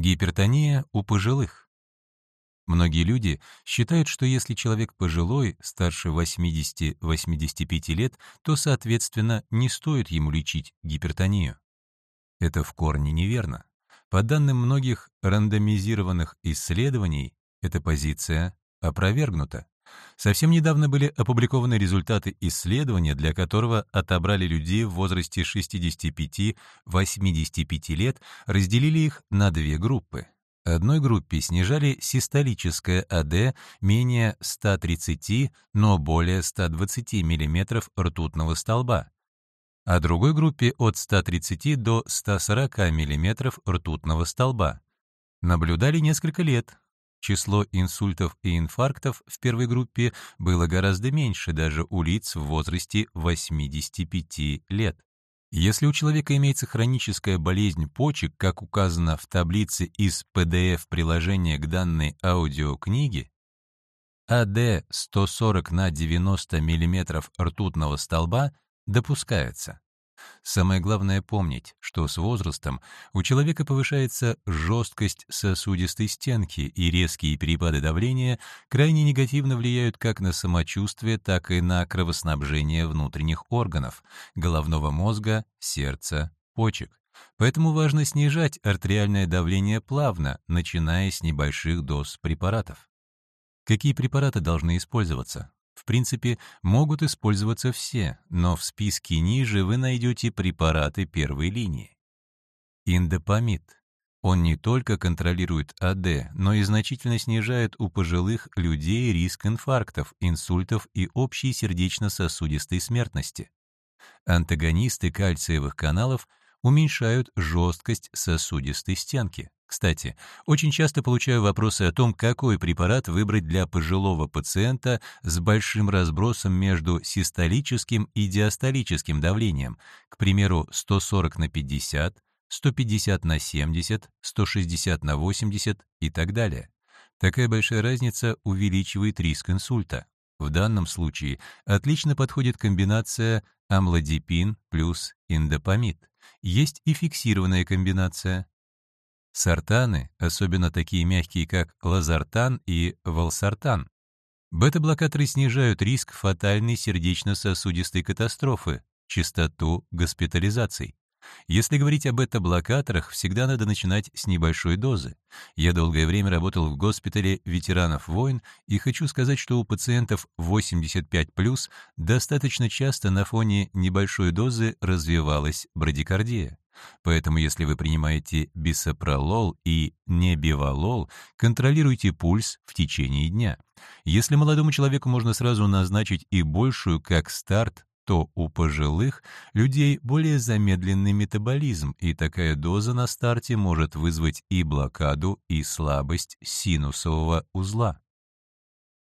Гипертония у пожилых. Многие люди считают, что если человек пожилой, старше 80-85 лет, то, соответственно, не стоит ему лечить гипертонию. Это в корне неверно. По данным многих рандомизированных исследований, эта позиция опровергнута. Совсем недавно были опубликованы результаты исследования, для которого отобрали людей в возрасте 65-85 лет, разделили их на две группы. Одной группе снижали систолическое АД менее 130, но более 120 мм ртутного столба, а другой группе от 130 до 140 мм ртутного столба. Наблюдали несколько лет, Число инсультов и инфарктов в первой группе было гораздо меньше даже у лиц в возрасте 85 лет. Если у человека имеется хроническая болезнь почек, как указано в таблице из PDF-приложения к данной аудиокниге, АД 140 на 90 мм ртутного столба допускается. Самое главное помнить, что с возрастом у человека повышается жесткость сосудистой стенки, и резкие перепады давления крайне негативно влияют как на самочувствие, так и на кровоснабжение внутренних органов — головного мозга, сердца, почек. Поэтому важно снижать артериальное давление плавно, начиная с небольших доз препаратов. Какие препараты должны использоваться? В принципе, могут использоваться все, но в списке ниже вы найдете препараты первой линии. Индопамид. Он не только контролирует АД, но и значительно снижает у пожилых людей риск инфарктов, инсультов и общей сердечно-сосудистой смертности. Антагонисты кальциевых каналов уменьшают жесткость сосудистой стенки. Кстати, очень часто получаю вопросы о том, какой препарат выбрать для пожилого пациента с большим разбросом между систолическим и диастолическим давлением, к примеру, 140 на 50, 150 на 70, 160 на 80 и так далее. Такая большая разница увеличивает риск инсульта. В данном случае отлично подходит комбинация амлодипин плюс индопамид. Есть и фиксированная комбинация Сартаны, особенно такие мягкие, как лазартан и валсартан. Бета-блокаторы снижают риск фатальной сердечно-сосудистой катастрофы, частоту госпитализаций. Если говорить об бета-блокаторах, всегда надо начинать с небольшой дозы. Я долгое время работал в госпитале ветеранов войн и хочу сказать, что у пациентов 85+, достаточно часто на фоне небольшой дозы развивалась брадикардия. Поэтому если вы принимаете бисопролол и небивалол, контролируйте пульс в течение дня. Если молодому человеку можно сразу назначить и большую, как старт, то у пожилых людей более замедленный метаболизм, и такая доза на старте может вызвать и блокаду, и слабость синусового узла.